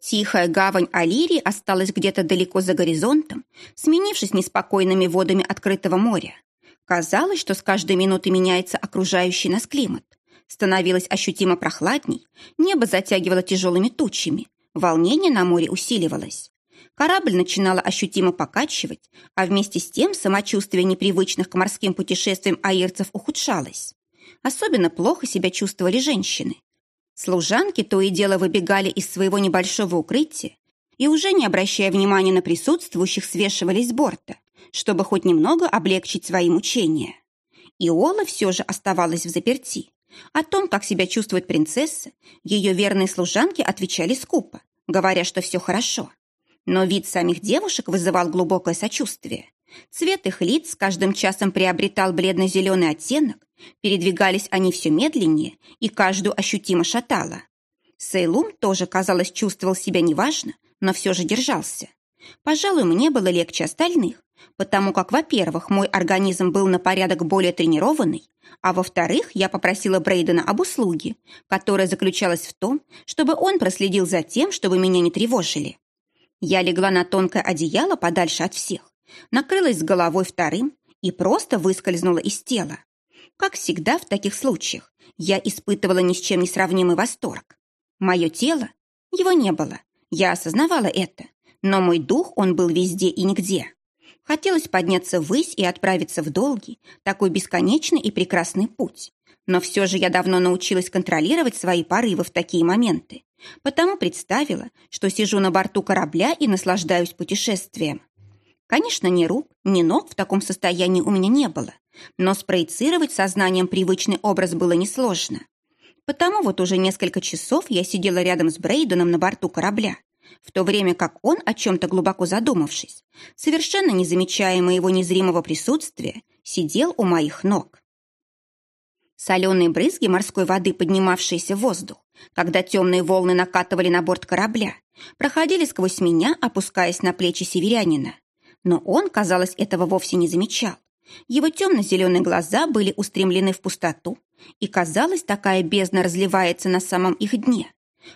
Тихая гавань Алирии осталась где-то далеко за горизонтом, сменившись неспокойными водами открытого моря. Казалось, что с каждой минутой меняется окружающий нас климат. Становилось ощутимо прохладней, небо затягивало тяжелыми тучами, волнение на море усиливалось. Корабль начинало ощутимо покачивать, а вместе с тем самочувствие непривычных к морским путешествиям аирцев ухудшалось. Особенно плохо себя чувствовали женщины. Служанки то и дело выбегали из своего небольшого укрытия и, уже не обращая внимания на присутствующих, свешивались с борта, чтобы хоть немного облегчить свои мучения. Иола все же оставалась в заперти. О том, как себя чувствует принцесса, ее верные служанки отвечали скупо, говоря, что все хорошо. Но вид самих девушек вызывал глубокое сочувствие. Цвет их лиц с каждым часом приобретал бледно-зеленый оттенок, передвигались они все медленнее и каждую ощутимо шатало. Сейлум тоже, казалось, чувствовал себя неважно, но все же держался. Пожалуй, мне было легче остальных, потому как, во-первых, мой организм был на порядок более тренированный, а во-вторых, я попросила Брейдена об услуге, которая заключалась в том, чтобы он проследил за тем, чтобы меня не тревожили. Я легла на тонкое одеяло подальше от всех, накрылась с головой вторым и просто выскользнула из тела. Как всегда в таких случаях, я испытывала ни с чем не сравнимый восторг. Мое тело, его не было, я осознавала это, но мой дух, он был везде и нигде. Хотелось подняться ввысь и отправиться в долгий, такой бесконечный и прекрасный путь. Но все же я давно научилась контролировать свои порывы в такие моменты, потому представила, что сижу на борту корабля и наслаждаюсь путешествием. Конечно, ни рук, ни ног в таком состоянии у меня не было, но спроецировать сознанием привычный образ было несложно. Потому вот уже несколько часов я сидела рядом с Брейденом на борту корабля, в то время как он, о чем-то глубоко задумавшись, совершенно не замечая моего незримого присутствия, сидел у моих ног. Соленые брызги морской воды, поднимавшиеся в воздух, когда темные волны накатывали на борт корабля, проходили сквозь меня, опускаясь на плечи северянина. Но он, казалось, этого вовсе не замечал. Его темно-зеленые глаза были устремлены в пустоту, и, казалось, такая бездна разливается на самом их дне.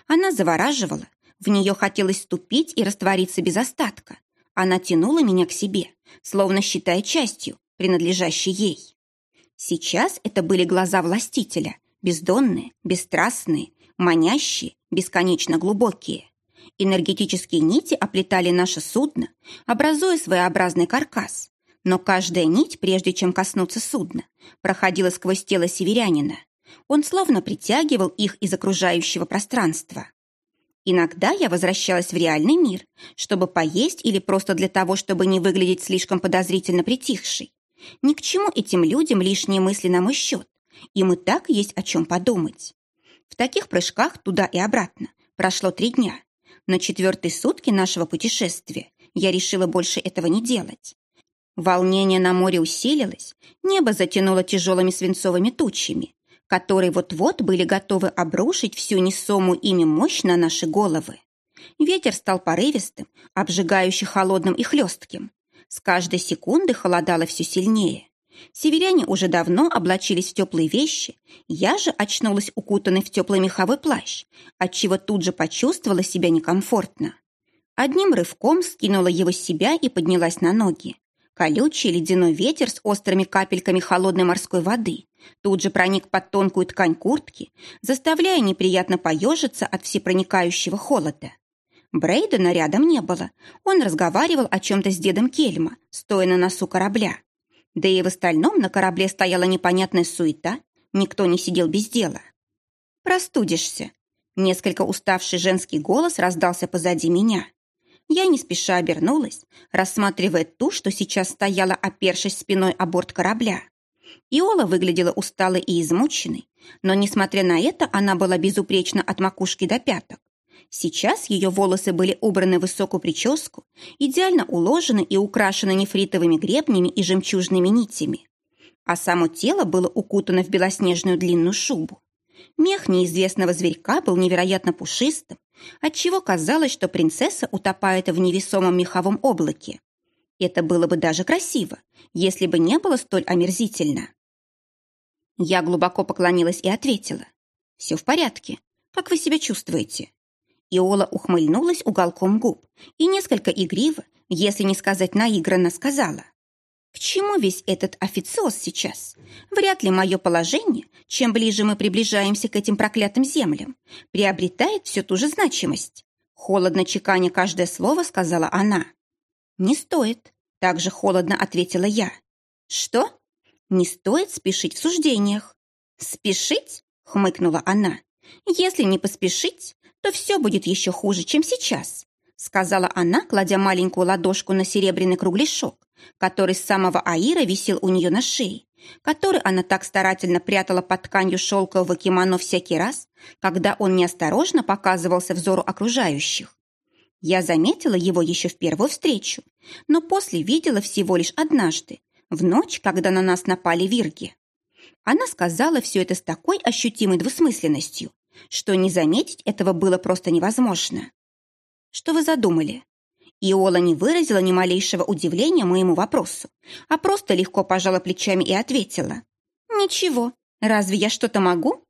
Она завораживала, в нее хотелось ступить и раствориться без остатка. Она тянула меня к себе, словно считая частью, принадлежащей ей. Сейчас это были глаза властителя, бездонные, бесстрастные, манящие, бесконечно глубокие. Энергетические нити оплетали наше судно, образуя своеобразный каркас. Но каждая нить, прежде чем коснуться судна, проходила сквозь тело северянина. Он словно притягивал их из окружающего пространства. Иногда я возвращалась в реальный мир, чтобы поесть или просто для того, чтобы не выглядеть слишком подозрительно притихшей. Ни к чему этим людям лишние мысли на мой счет. Им и так есть о чем подумать. В таких прыжках туда и обратно прошло три дня. На четвертые сутки нашего путешествия я решила больше этого не делать. Волнение на море усилилось, небо затянуло тяжелыми свинцовыми тучами, которые вот-вот были готовы обрушить всю несомую ими мощь на наши головы. Ветер стал порывистым, обжигающе холодным и хлестким. С каждой секунды холодало все сильнее. Северяне уже давно облачились в теплые вещи, я же очнулась укутанной в теплый меховой плащ, отчего тут же почувствовала себя некомфортно. Одним рывком скинула его с себя и поднялась на ноги. Колючий ледяной ветер с острыми капельками холодной морской воды тут же проник под тонкую ткань куртки, заставляя неприятно поежиться от всепроникающего холода. Брейдена рядом не было. Он разговаривал о чем-то с дедом Кельма, стоя на носу корабля. Да и в остальном на корабле стояла непонятная суета, никто не сидел без дела. «Простудишься». Несколько уставший женский голос раздался позади меня. Я не спеша обернулась, рассматривая ту, что сейчас стояла, опершись спиной о борт корабля. Иола выглядела усталой и измученной, но, несмотря на это, она была безупречна от макушки до пяток. Сейчас ее волосы были убраны в высокую прическу, идеально уложены и украшены нефритовыми гребнями и жемчужными нитями. А само тело было укутано в белоснежную длинную шубу. Мех неизвестного зверька был невероятно пушистым, отчего казалось, что принцесса утопает в невесомом меховом облаке. Это было бы даже красиво, если бы не было столь омерзительно. Я глубоко поклонилась и ответила. «Все в порядке. Как вы себя чувствуете?» Иола ухмыльнулась уголком губ и несколько игриво, если не сказать наигранно, сказала. К чему весь этот официоз сейчас? Вряд ли мое положение, чем ближе мы приближаемся к этим проклятым землям, приобретает всю ту же значимость. Холодно чеканя каждое слово, сказала она. «Не стоит», — также холодно ответила я. «Что?» «Не стоит спешить в суждениях». «Спешить?» — хмыкнула она. «Если не поспешить, то все будет еще хуже, чем сейчас», — сказала она, кладя маленькую ладошку на серебряный кругляшок, который с самого Аира висел у нее на шее, который она так старательно прятала под тканью шелкового кимоно всякий раз, когда он неосторожно показывался взору окружающих. Я заметила его еще в первую встречу, но после видела всего лишь однажды, в ночь, когда на нас напали вирги. Она сказала все это с такой ощутимой двусмысленностью, что не заметить этого было просто невозможно. «Что вы задумали?» Иола не выразила ни малейшего удивления моему вопросу, а просто легко пожала плечами и ответила. «Ничего, разве я что-то могу?»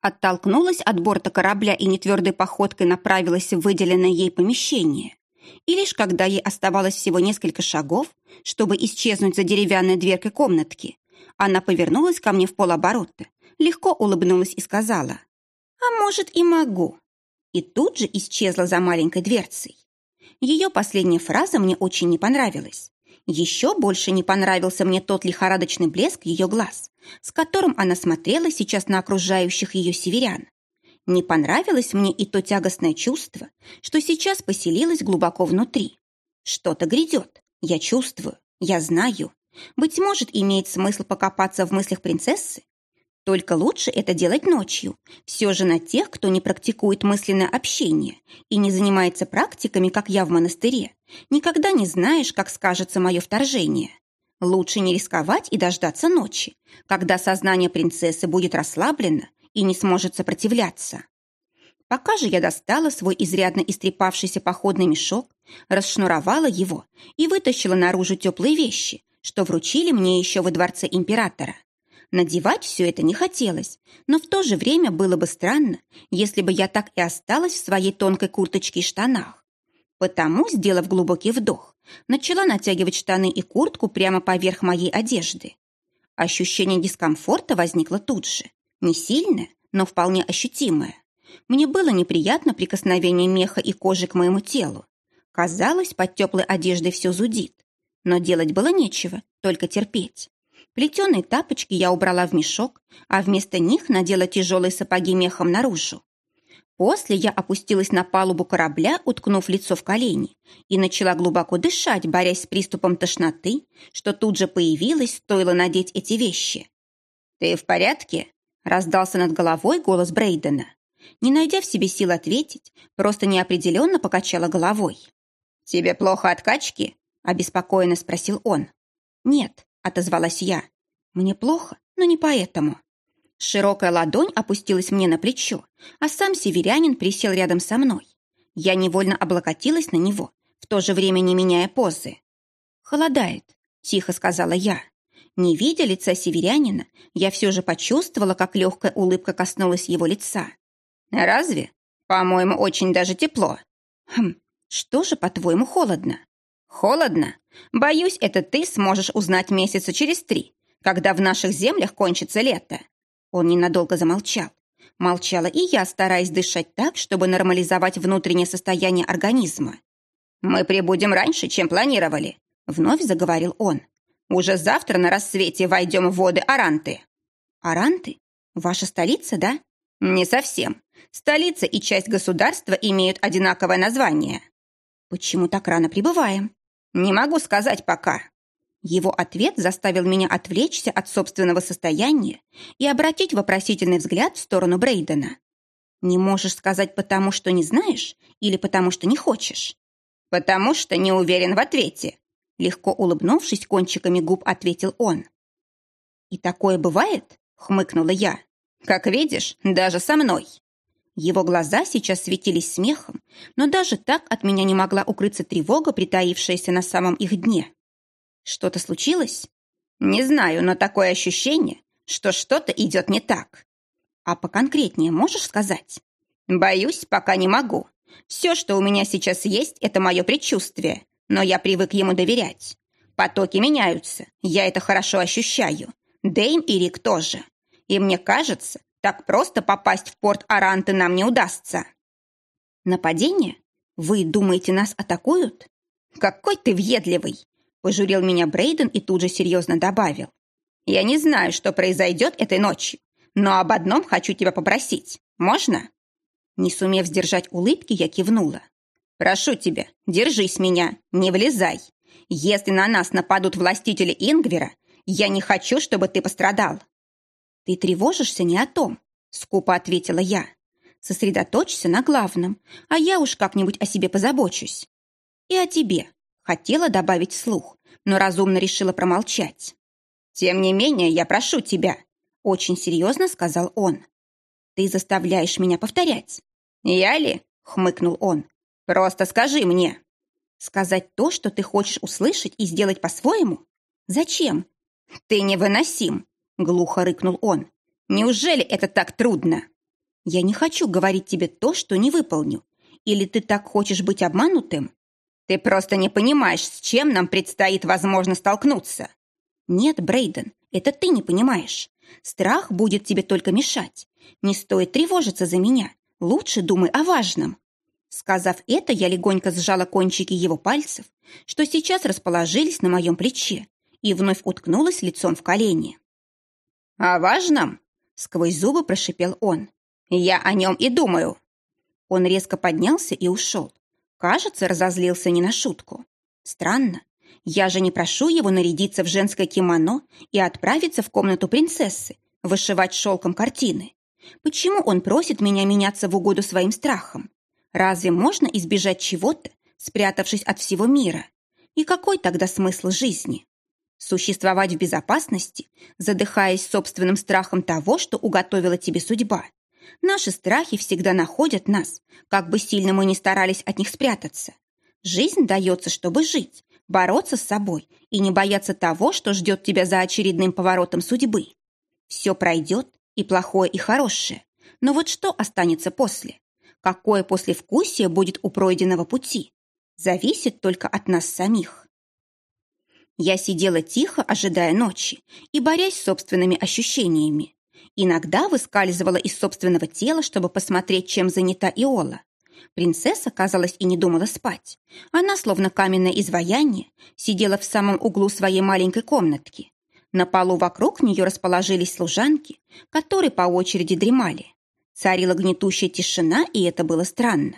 Оттолкнулась от борта корабля и нетвердой походкой направилась в выделенное ей помещение. И лишь когда ей оставалось всего несколько шагов, чтобы исчезнуть за деревянной дверкой комнатки, она повернулась ко мне в полоборота, легко улыбнулась и сказала, «А может, и могу». И тут же исчезла за маленькой дверцей. Ее последняя фраза мне очень не понравилась. Еще больше не понравился мне тот лихорадочный блеск ее глаз, с которым она смотрела сейчас на окружающих ее северян. Не понравилось мне и то тягостное чувство, что сейчас поселилось глубоко внутри. Что-то грядет, я чувствую, я знаю. Быть может, имеет смысл покопаться в мыслях принцессы, только лучше это делать ночью. Все же на тех, кто не практикует мысленное общение и не занимается практиками, как я в монастыре, никогда не знаешь, как скажется мое вторжение. Лучше не рисковать и дождаться ночи, когда сознание принцессы будет расслаблено и не сможет сопротивляться. Пока же я достала свой изрядно истрепавшийся походный мешок, расшнуровала его и вытащила наружу теплые вещи, что вручили мне еще во дворце императора. Надевать все это не хотелось, но в то же время было бы странно, если бы я так и осталась в своей тонкой курточке и штанах. Потому, сделав глубокий вдох, начала натягивать штаны и куртку прямо поверх моей одежды. Ощущение дискомфорта возникло тут же. Не сильное, но вполне ощутимое. Мне было неприятно прикосновение меха и кожи к моему телу. Казалось, под теплой одеждой все зудит. Но делать было нечего, только терпеть. Плетеные тапочки я убрала в мешок, а вместо них надела тяжелые сапоги мехом наружу. После я опустилась на палубу корабля, уткнув лицо в колени, и начала глубоко дышать, борясь с приступом тошноты, что тут же появилось, стоило надеть эти вещи. «Ты в порядке?» — раздался над головой голос Брейдена. Не найдя в себе сил ответить, просто неопределенно покачала головой. «Тебе плохо от качки?» — обеспокоенно спросил он. «Нет, отозвалась я. Мне плохо, но не поэтому. Широкая ладонь опустилась мне на плечо, а сам северянин присел рядом со мной. Я невольно облокотилась на него, в то же время не меняя позы. «Холодает», — тихо сказала я. Не видя лица северянина, я все же почувствовала, как легкая улыбка коснулась его лица. «Разве? По-моему, очень даже тепло». «Хм, что же, по-твоему, холодно?» «Холодно? Боюсь, это ты сможешь узнать месяца через три, когда в наших землях кончится лето». Он ненадолго замолчал. Молчала и я, стараясь дышать так, чтобы нормализовать внутреннее состояние организма. «Мы прибудем раньше, чем планировали», — вновь заговорил он. «Уже завтра на рассвете войдем в воды Аранты». «Аранты? Ваша столица, да?» «Не совсем. Столица и часть государства имеют одинаковое название». «Почему так рано прибываем?» «Не могу сказать пока». Его ответ заставил меня отвлечься от собственного состояния и обратить вопросительный взгляд в сторону Брейдена. «Не можешь сказать потому, что не знаешь, или потому, что не хочешь?» «Потому что не уверен в ответе», легко улыбнувшись кончиками губ, ответил он. «И такое бывает?» — хмыкнула я. «Как видишь, даже со мной». Его глаза сейчас светились смехом, но даже так от меня не могла укрыться тревога, притаившаяся на самом их дне. Что-то случилось? Не знаю, но такое ощущение, что что-то идет не так. А поконкретнее можешь сказать? Боюсь, пока не могу. Все, что у меня сейчас есть, это мое предчувствие, но я привык ему доверять. Потоки меняются, я это хорошо ощущаю. Дэйм и Рик тоже. И мне кажется, так просто попасть в порт Аранты нам не удастся. Нападение? Вы думаете, нас атакуют? Какой ты въедливый! Пожурил меня Брейден и тут же серьезно добавил. Я не знаю, что произойдет этой ночью, но об одном хочу тебя попросить. Можно? Не сумев сдержать улыбки, я кивнула. «Прошу тебя, держись меня, не влезай. Если на нас нападут властители Ингвера, я не хочу, чтобы ты пострадал». «Ты тревожишься не о том», — скупо ответила я. «Сосредоточься на главном, а я уж как-нибудь о себе позабочусь». «И о тебе», — хотела добавить слух, но разумно решила промолчать. «Тем не менее, я прошу тебя», — очень серьезно сказал он. «Ты заставляешь меня повторять». «Я ли?» — хмыкнул он. «Просто скажи мне». «Сказать то, что ты хочешь услышать и сделать по-своему? Зачем?» «Ты невыносим», — глухо рыкнул он. «Неужели это так трудно?» «Я не хочу говорить тебе то, что не выполню. Или ты так хочешь быть обманутым?» «Ты просто не понимаешь, с чем нам предстоит, возможно, столкнуться». «Нет, Брейден, это ты не понимаешь. Страх будет тебе только мешать. Не стоит тревожиться за меня. Лучше думай о важном». Сказав это, я легонько сжала кончики его пальцев, что сейчас расположились на моем плече, и вновь уткнулась лицом в колени. «О важном?» — сквозь зубы прошипел он. «Я о нем и думаю». Он резко поднялся и ушел. Кажется, разозлился не на шутку. Странно. Я же не прошу его нарядиться в женское кимоно и отправиться в комнату принцессы, вышивать шелком картины. Почему он просит меня меняться в угоду своим страхам? Разве можно избежать чего-то, спрятавшись от всего мира? И какой тогда смысл жизни? Существовать в безопасности, задыхаясь собственным страхом того, что уготовила тебе судьба. Наши страхи всегда находят нас, как бы сильно мы ни старались от них спрятаться. Жизнь дается, чтобы жить, бороться с собой и не бояться того, что ждет тебя за очередным поворотом судьбы. Все пройдет, и плохое, и хорошее. Но вот что останется после? Какое послевкусие будет у пройденного пути? Зависит только от нас самих. Я сидела тихо, ожидая ночи и борясь с собственными ощущениями. Иногда выскальзывала из собственного тела, чтобы посмотреть, чем занята Иола. Принцесса, казалось, и не думала спать. Она, словно каменное изваяние, сидела в самом углу своей маленькой комнатки. На полу вокруг нее расположились служанки, которые по очереди дремали. Царила гнетущая тишина, и это было странно.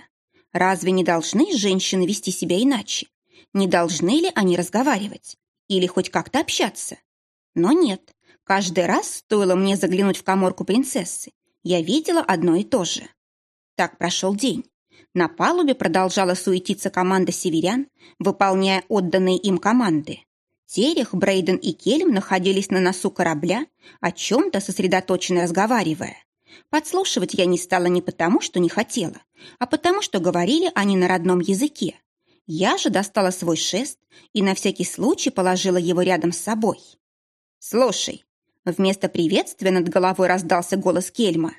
Разве не должны женщины вести себя иначе? Не должны ли они разговаривать? Или хоть как-то общаться. Но нет, каждый раз стоило мне заглянуть в коморку принцессы, я видела одно и то же. Так прошел день. На палубе продолжала суетиться команда северян, выполняя отданные им команды. Терех, Брейден и Кельм находились на носу корабля, о чем-то сосредоточенно разговаривая. Подслушивать я не стала не потому, что не хотела, а потому, что говорили они на родном языке, я же достала свой шест и на всякий случай положила его рядом с собой. «Слушай», вместо приветствия над головой раздался голос Кельма.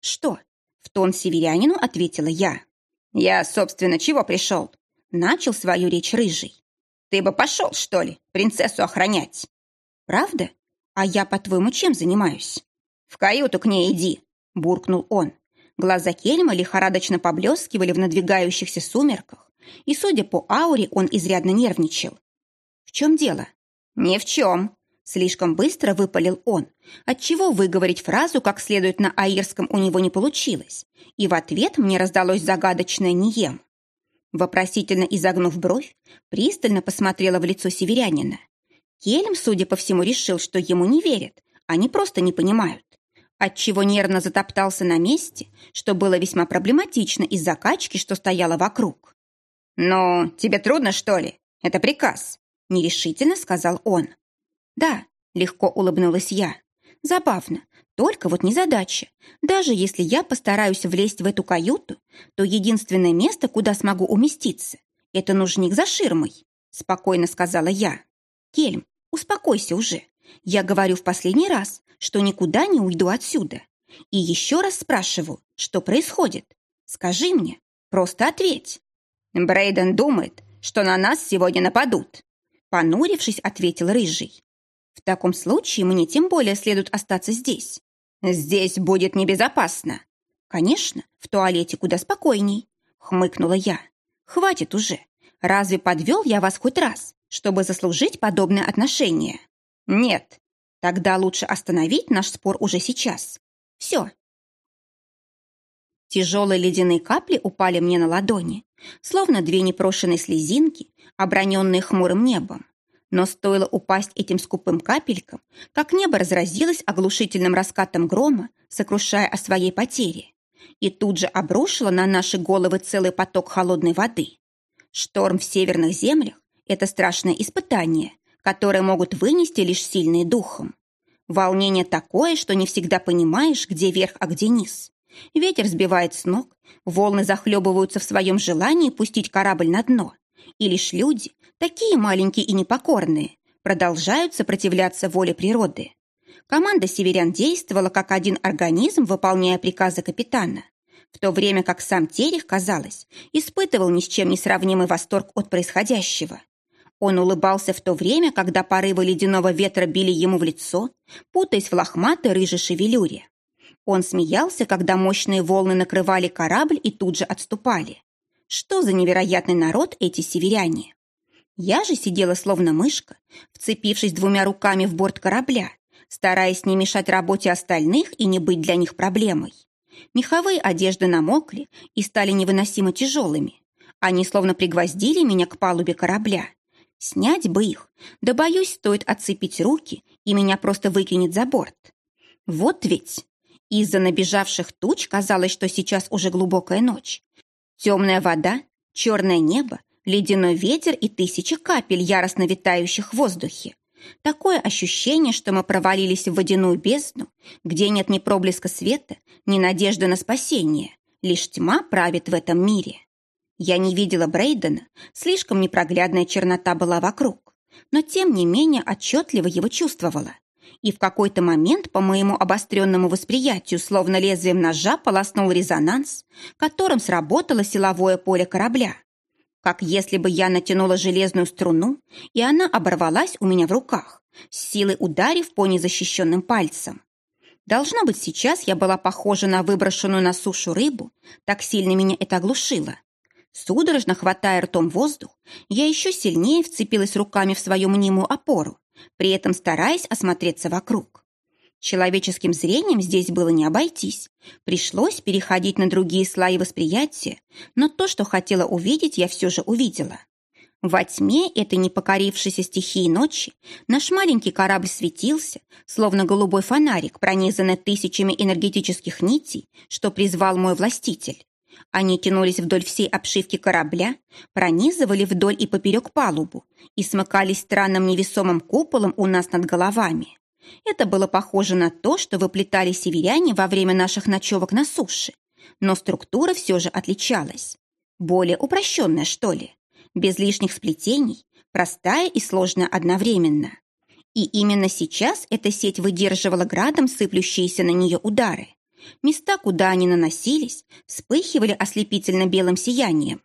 «Что?» — в тон северянину ответила я. «Я, собственно, чего пришел?» Начал свою речь рыжий. «Ты бы пошел, что ли, принцессу охранять?» «Правда? А я, по-твоему, чем занимаюсь?» «В каюту к ней иди», — буркнул он. Глаза Кельма лихорадочно поблескивали в надвигающихся сумерках, и, судя по ауре, он изрядно нервничал. «В чем дело?» «Ни в чем», — слишком быстро выпалил он, отчего выговорить фразу как следует на аирском у него не получилось, и в ответ мне раздалось загадочное «нием». Вопросительно изогнув бровь, пристально посмотрела в лицо северянина. Кельм, судя по всему, решил, что ему не верят, они просто не понимают. Отчего нервно затоптался на месте, что было весьма проблематично из-за качки, что стояла вокруг. «Ну, тебе трудно, что ли? Это приказ», — нерешительно сказал он. «Да», — легко улыбнулась я. «Забавно, только вот незадача. Даже если я постараюсь влезть в эту каюту, то единственное место, куда смогу уместиться, это нужник за ширмой», — спокойно сказала я. «Кельм, успокойся уже. Я говорю в последний раз, что никуда не уйду отсюда. И еще раз спрашиваю, что происходит. Скажи мне, Просто ответь. Брейден думает, что на нас сегодня нападут. Понурившись, ответил Рыжий. В таком случае мне тем более следует остаться здесь. Здесь будет небезопасно. Конечно, в туалете куда спокойней, хмыкнула я. Хватит уже. Разве подвел я вас хоть раз, чтобы заслужить подобное отношение? Нет. Тогда лучше остановить наш спор уже сейчас. Все. Тяжелые ледяные капли упали мне на ладони, словно две непрошенные слезинки, оброненные хмурым небом. Но стоило упасть этим скупым капелькам, как небо разразилось оглушительным раскатом грома, сокрушая о своей потере, и тут же обрушило на наши головы целый поток холодной воды. Шторм в северных землях – это страшное испытание, которое могут вынести лишь сильные духом. Волнение такое, что не всегда понимаешь, где верх, а где низ. Ветер сбивает с ног, волны захлебываются в своем желании пустить корабль на дно. И лишь люди, такие маленькие и непокорные, продолжают сопротивляться воле природы. Команда северян действовала как один организм, выполняя приказы капитана, в то время как сам Терех, казалось, испытывал ни с чем не сравнимый восторг от происходящего. Он улыбался в то время, когда порывы ледяного ветра били ему в лицо, путаясь в лохматой рыжей шевелюре. Он смеялся, когда мощные волны накрывали корабль и тут же отступали. Что за невероятный народ эти северяне? Я же сидела словно мышка, вцепившись двумя руками в борт корабля, стараясь не мешать работе остальных и не быть для них проблемой. Меховые одежды намокли и стали невыносимо тяжелыми. Они словно пригвоздили меня к палубе корабля. Снять бы их, да, боюсь, стоит отцепить руки, и меня просто выкинет за борт. Вот ведь из-за набежавших туч казалось, что сейчас уже глубокая ночь. Темная вода, черное небо, ледяной ветер и тысячи капель, яростно витающих в воздухе. Такое ощущение, что мы провалились в водяную бездну, где нет ни проблеска света, ни надежды на спасение. Лишь тьма правит в этом мире. Я не видела Брейдена, слишком непроглядная чернота была вокруг, но тем не менее отчетливо его чувствовала и в какой-то момент по моему обостренному восприятию словно лезвием ножа полоснул резонанс, которым сработало силовое поле корабля. Как если бы я натянула железную струну, и она оборвалась у меня в руках, с силой ударив по незащищенным пальцам. Должно быть, сейчас я была похожа на выброшенную на сушу рыбу, так сильно меня это оглушило. Судорожно хватая ртом воздух, я еще сильнее вцепилась руками в свою мнимую опору, при этом стараясь осмотреться вокруг. Человеческим зрением здесь было не обойтись. Пришлось переходить на другие слои восприятия, но то, что хотела увидеть, я все же увидела. Во тьме этой непокорившейся стихии ночи наш маленький корабль светился, словно голубой фонарик, пронизанный тысячами энергетических нитей, что призвал мой властитель. Они тянулись вдоль всей обшивки корабля, пронизывали вдоль и поперек палубу и смыкались странным невесомым куполом у нас над головами. Это было похоже на то, что выплетали северяне во время наших ночевок на суше, но структура все же отличалась. Более упрощенная, что ли, без лишних сплетений, простая и сложная одновременно. И именно сейчас эта сеть выдерживала градом сыплющиеся на нее удары. Места, куда они наносились, вспыхивали ослепительно белым сиянием.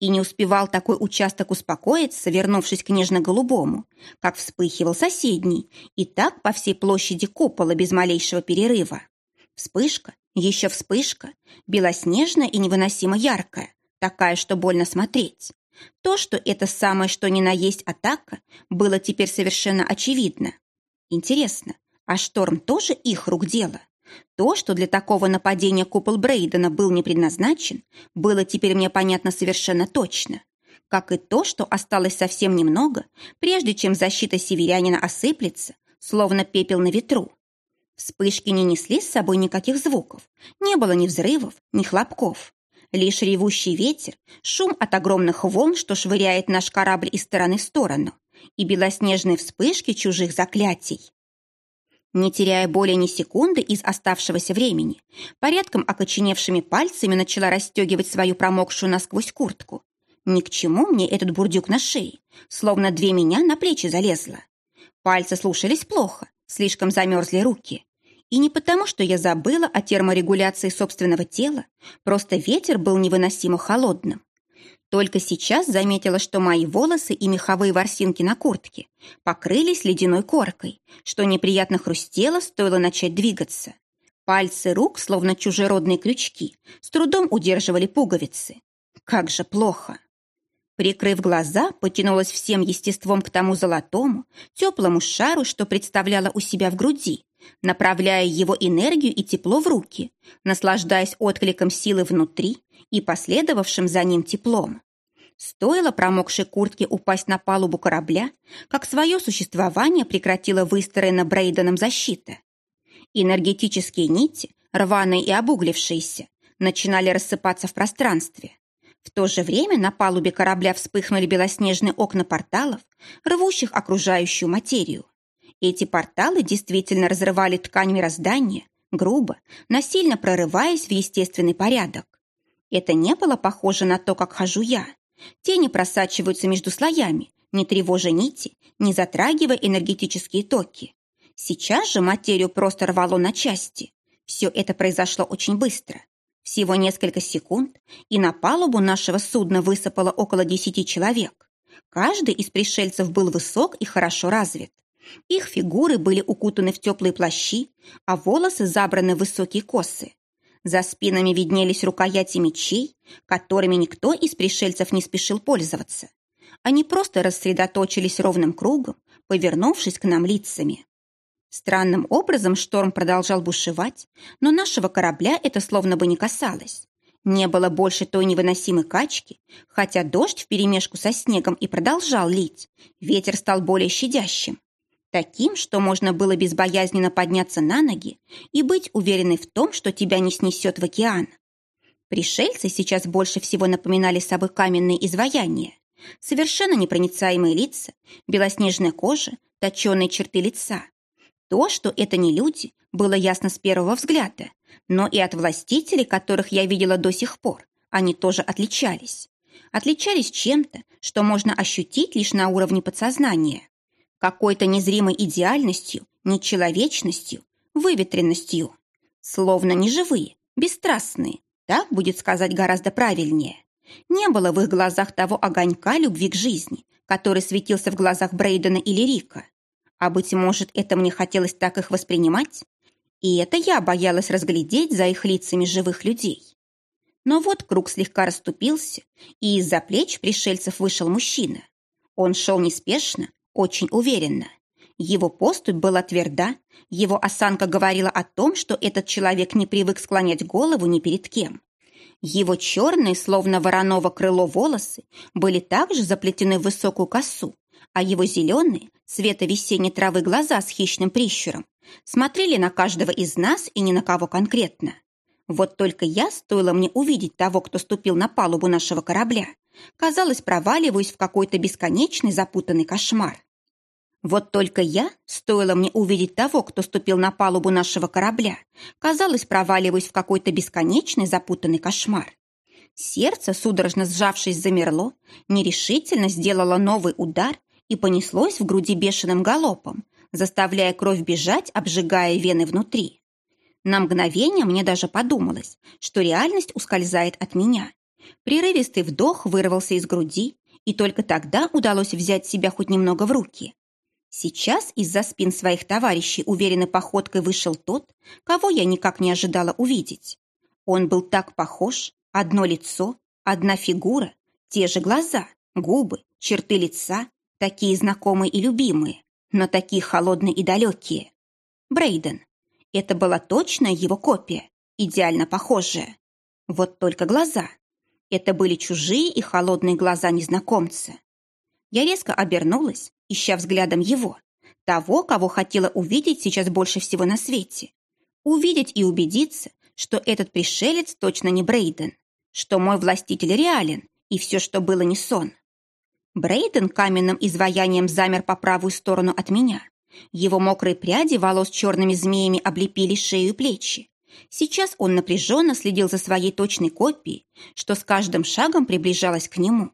И не успевал такой участок успокоиться, вернувшись к нежно-голубому, как вспыхивал соседний, и так по всей площади купола без малейшего перерыва. Вспышка, еще вспышка, белоснежная и невыносимо яркая, такая, что больно смотреть. То, что это самое что ни на есть атака, было теперь совершенно очевидно. Интересно, а шторм тоже их рук дело? То, что для такого нападения купол Брейдена был не предназначен, было теперь мне понятно совершенно точно. Как и то, что осталось совсем немного, прежде чем защита северянина осыплется, словно пепел на ветру. Вспышки не несли с собой никаких звуков, не было ни взрывов, ни хлопков. Лишь ревущий ветер, шум от огромных волн, что швыряет наш корабль из стороны в сторону, и белоснежные вспышки чужих заклятий. Не теряя более ни секунды из оставшегося времени, порядком окоченевшими пальцами начала расстегивать свою промокшую насквозь куртку. Ни к чему мне этот бурдюк на шее, словно две меня на плечи залезла. Пальцы слушались плохо, слишком замерзли руки. И не потому, что я забыла о терморегуляции собственного тела, просто ветер был невыносимо холодным. Только сейчас заметила, что мои волосы и меховые ворсинки на куртке покрылись ледяной коркой, что неприятно хрустело, стоило начать двигаться. Пальцы рук, словно чужеродные крючки, с трудом удерживали пуговицы. Как же плохо! Прикрыв глаза, потянулась всем естеством к тому золотому, теплому шару, что представляла у себя в груди, направляя его энергию и тепло в руки, наслаждаясь откликом силы внутри и последовавшим за ним теплом. Стоило промокшей куртке упасть на палубу корабля, как свое существование прекратила выстроена Брейденом защита. Энергетические нити, рваные и обуглившиеся, начинали рассыпаться в пространстве. В то же время на палубе корабля вспыхнули белоснежные окна порталов, рвущих окружающую материю. Эти порталы действительно разрывали ткань мироздания, грубо, насильно прорываясь в естественный порядок. Это не было похоже на то, как хожу я. Тени просачиваются между слоями, не тревожа нити, не затрагивая энергетические токи. Сейчас же материю просто рвало на части. Все это произошло очень быстро. Всего несколько секунд, и на палубу нашего судна высыпало около десяти человек. Каждый из пришельцев был высок и хорошо развит. Их фигуры были укутаны в теплые плащи, а волосы забраны в высокие косы. За спинами виднелись рукояти мечей, которыми никто из пришельцев не спешил пользоваться. Они просто рассредоточились ровным кругом, повернувшись к нам лицами. Странным образом шторм продолжал бушевать, но нашего корабля это словно бы не касалось. Не было больше той невыносимой качки, хотя дождь вперемешку со снегом и продолжал лить. Ветер стал более щадящим. Таким, что можно было безбоязненно подняться на ноги и быть уверенной в том, что тебя не снесет в океан. Пришельцы сейчас больше всего напоминали собой каменные изваяния. Совершенно непроницаемые лица, белоснежная кожа, точеные черты лица. То, что это не люди, было ясно с первого взгляда, но и от властителей, которых я видела до сих пор, они тоже отличались. Отличались чем-то, что можно ощутить лишь на уровне подсознания. Какой-то незримой идеальностью, нечеловечностью, выветренностью. Словно неживые, бесстрастные, так будет сказать гораздо правильнее. Не было в их глазах того огонька любви к жизни, который светился в глазах Брейдена или Рика. А, быть может, это мне хотелось так их воспринимать? И это я боялась разглядеть за их лицами живых людей. Но вот круг слегка расступился, и из-за плеч пришельцев вышел мужчина. Он шел неспешно, очень уверенно. Его поступь была тверда, его осанка говорила о том, что этот человек не привык склонять голову ни перед кем. Его черные, словно вороново крыло волосы, были также заплетены в высокую косу, а его зеленые, цвета весенней травы глаза с хищным прищуром, смотрели на каждого из нас и ни на кого конкретно. Вот только я, стоило мне увидеть того, кто ступил на палубу нашего корабля, казалось, проваливаюсь в какой-то бесконечный запутанный кошмар. Вот только я, стоило мне увидеть того, кто ступил на палубу нашего корабля, казалось, проваливаюсь в какой-то бесконечный запутанный кошмар. Сердце, судорожно сжавшись, замерло, нерешительно сделало новый удар и понеслось в груди бешеным галопом, заставляя кровь бежать, обжигая вены внутри. На мгновение мне даже подумалось, что реальность ускользает от меня. Прерывистый вдох вырвался из груди, и только тогда удалось взять себя хоть немного в руки. Сейчас из-за спин своих товарищей уверенной походкой вышел тот, кого я никак не ожидала увидеть. Он был так похож, одно лицо, одна фигура, те же глаза, губы, черты лица, Такие знакомые и любимые, но такие холодные и далекие. Брейден. Это была точная его копия, идеально похожая. Вот только глаза. Это были чужие и холодные глаза незнакомца. Я резко обернулась, ища взглядом его, того, кого хотела увидеть сейчас больше всего на свете. Увидеть и убедиться, что этот пришелец точно не Брейден, что мой властитель реален, и все, что было, не сон. Брейден каменным изваянием замер по правую сторону от меня. Его мокрые пряди волос черными змеями облепили шею и плечи. Сейчас он напряженно следил за своей точной копией, что с каждым шагом приближалась к нему.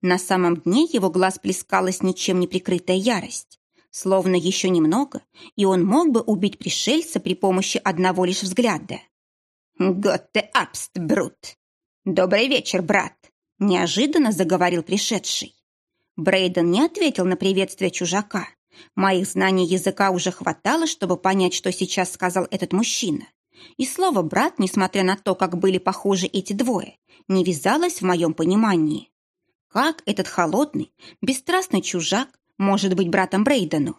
На самом дне его глаз плескалась ничем не прикрытая ярость. Словно еще немного, и он мог бы убить пришельца при помощи одного лишь взгляда. «Готте апст, брут!» «Добрый вечер, брат!» – неожиданно заговорил пришедший. Брейден не ответил на приветствие чужака. Моих знаний языка уже хватало, чтобы понять, что сейчас сказал этот мужчина. И слово «брат», несмотря на то, как были похожи эти двое, не вязалось в моем понимании. Как этот холодный, бесстрастный чужак может быть братом Брейдену?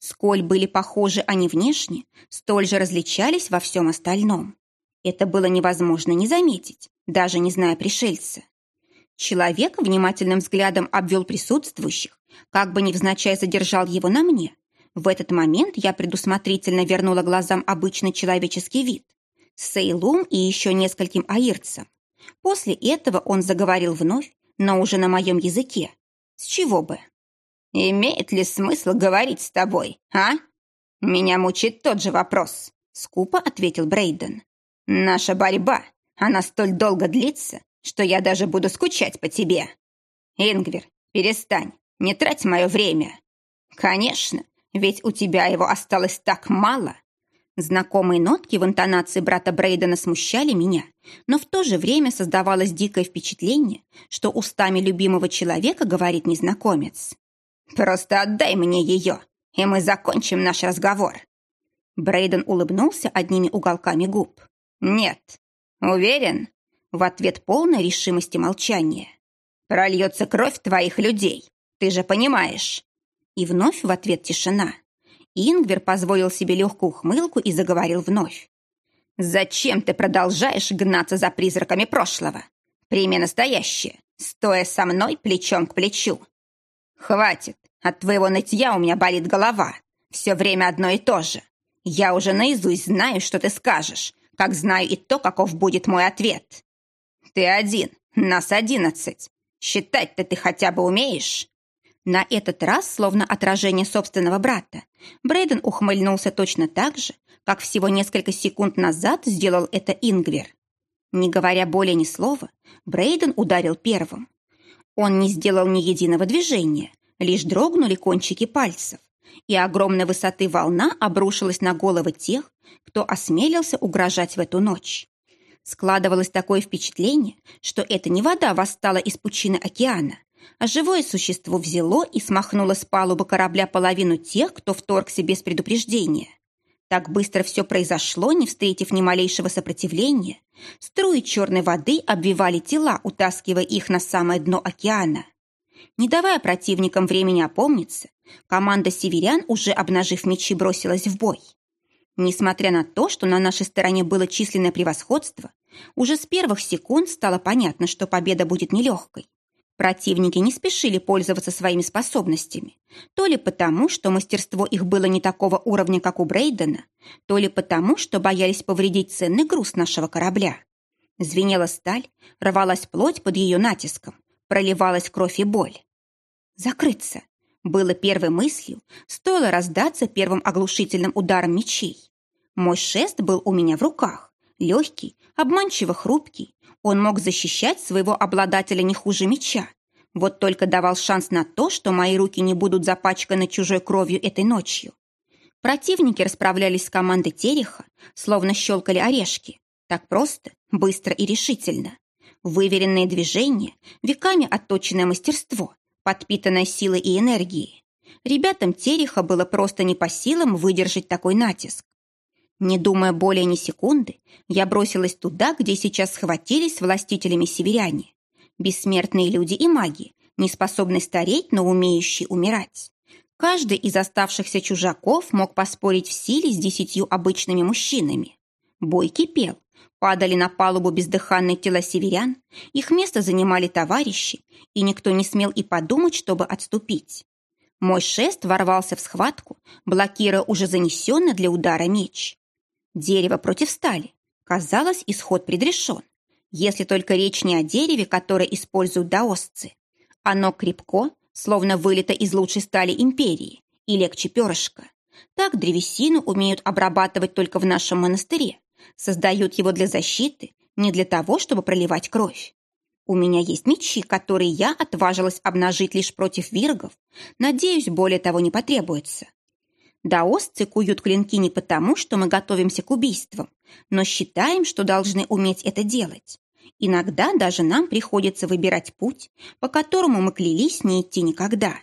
Сколь были похожи они внешне, столь же различались во всем остальном. Это было невозможно не заметить, даже не зная пришельца. Человек внимательным взглядом обвел присутствующих, как бы невзначай задержал его на мне. В этот момент я предусмотрительно вернула глазам обычный человеческий вид. Сейлум и еще нескольким аирцам. После этого он заговорил вновь, но уже на моем языке. С чего бы? «Имеет ли смысл говорить с тобой, а?» «Меня мучит тот же вопрос», — скупо ответил Брейден. «Наша борьба, она столь долго длится, что я даже буду скучать по тебе. Ингвер, перестань, не трать мое время. Конечно, ведь у тебя его осталось так мало. Знакомые нотки в интонации брата Брейдена смущали меня, но в то же время создавалось дикое впечатление, что устами любимого человека говорит незнакомец. «Просто отдай мне ее, и мы закончим наш разговор». Брейден улыбнулся одними уголками губ. «Нет. Уверен?» В ответ полной решимости молчания. «Прольется кровь твоих людей, ты же понимаешь». И вновь в ответ тишина. Ингвер позволил себе легкую ухмылку и заговорил вновь. «Зачем ты продолжаешь гнаться за призраками прошлого? Прими настоящее, стоя со мной плечом к плечу. Хватит, от твоего нытья у меня болит голова. Все время одно и то же. Я уже наизусть знаю, что ты скажешь, как знаю и то, каков будет мой ответ. Ты один, нас одиннадцать. Считать-то ты хотя бы умеешь?» На этот раз, словно отражение собственного брата, Брейден ухмыльнулся точно так же, как всего несколько секунд назад сделал это Ингвер. Не говоря более ни слова, Брейден ударил первым. Он не сделал ни единого движения, лишь дрогнули кончики пальцев, и огромной высоты волна обрушилась на головы тех, кто осмелился угрожать в эту ночь. Складывалось такое впечатление, что это не вода восстала из пучины океана, а живое существо взяло и смахнуло с палубы корабля половину тех, кто вторгся без предупреждения. Так быстро все произошло, не встретив ни малейшего сопротивления. Струи черной воды обвивали тела, утаскивая их на самое дно океана. Не давая противникам времени опомниться, команда северян, уже обнажив мечи, бросилась в бой. Несмотря на то, что на нашей стороне было численное превосходство, уже с первых секунд стало понятно, что победа будет нелегкой. Противники не спешили пользоваться своими способностями, то ли потому, что мастерство их было не такого уровня, как у Брейдена, то ли потому, что боялись повредить ценный груз нашего корабля. Звенела сталь, рвалась плоть под ее натиском, проливалась кровь и боль. «Закрыться!» Было первой мыслью, стоило раздаться первым оглушительным ударом мечей. Мой шест был у меня в руках, легкий, обманчиво хрупкий. Он мог защищать своего обладателя не хуже меча. Вот только давал шанс на то, что мои руки не будут запачканы чужой кровью этой ночью. Противники расправлялись с командой Тереха, словно щелкали орешки. Так просто, быстро и решительно. Выверенные движения, веками отточенное мастерство подпитанная силой и энергией. Ребятам Тереха было просто не по силам выдержать такой натиск. Не думая более ни секунды, я бросилась туда, где сейчас схватились властителями северяне. Бессмертные люди и маги, не способные стареть, но умеющие умирать. Каждый из оставшихся чужаков мог поспорить в силе с десятью обычными мужчинами. Бой кипел, Падали на палубу бездыханные тела северян, их место занимали товарищи, и никто не смел и подумать, чтобы отступить. Мой шест ворвался в схватку, блокируя уже занесенный для удара меч. Дерево против стали. Казалось, исход предрешен. Если только речь не о дереве, которое используют даосцы. Оно крепко, словно вылито из лучшей стали империи, и легче перышка. Так древесину умеют обрабатывать только в нашем монастыре, создают его для защиты, не для того, чтобы проливать кровь. У меня есть мечи, которые я отважилась обнажить лишь против виргов. Надеюсь, более того не потребуется. Даосцы куют клинки не потому, что мы готовимся к убийствам, но считаем, что должны уметь это делать. Иногда даже нам приходится выбирать путь, по которому мы клялись не идти никогда.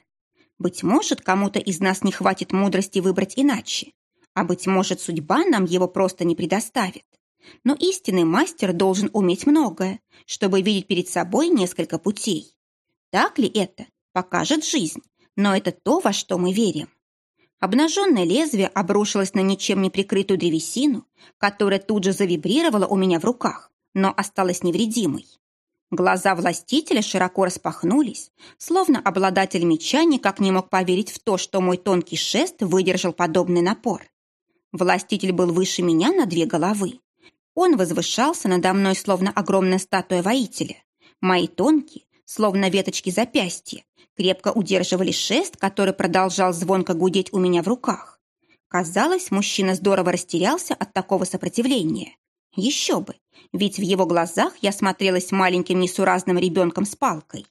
Быть может, кому-то из нас не хватит мудрости выбрать иначе, а быть может, судьба нам его просто не предоставит. Но истинный мастер должен уметь многое, чтобы видеть перед собой несколько путей. Так ли это, покажет жизнь, но это то, во что мы верим. Обнаженное лезвие обрушилось на ничем не прикрытую древесину, которая тут же завибрировала у меня в руках, но осталась невредимой. Глаза властителя широко распахнулись, словно обладатель меча никак не мог поверить в то, что мой тонкий шест выдержал подобный напор. Властитель был выше меня на две головы. Он возвышался надо мной, словно огромная статуя воителя. Мои тонкие, словно веточки запястья, крепко удерживали шест, который продолжал звонко гудеть у меня в руках. Казалось, мужчина здорово растерялся от такого сопротивления. Еще бы, ведь в его глазах я смотрелась маленьким несуразным ребенком с палкой.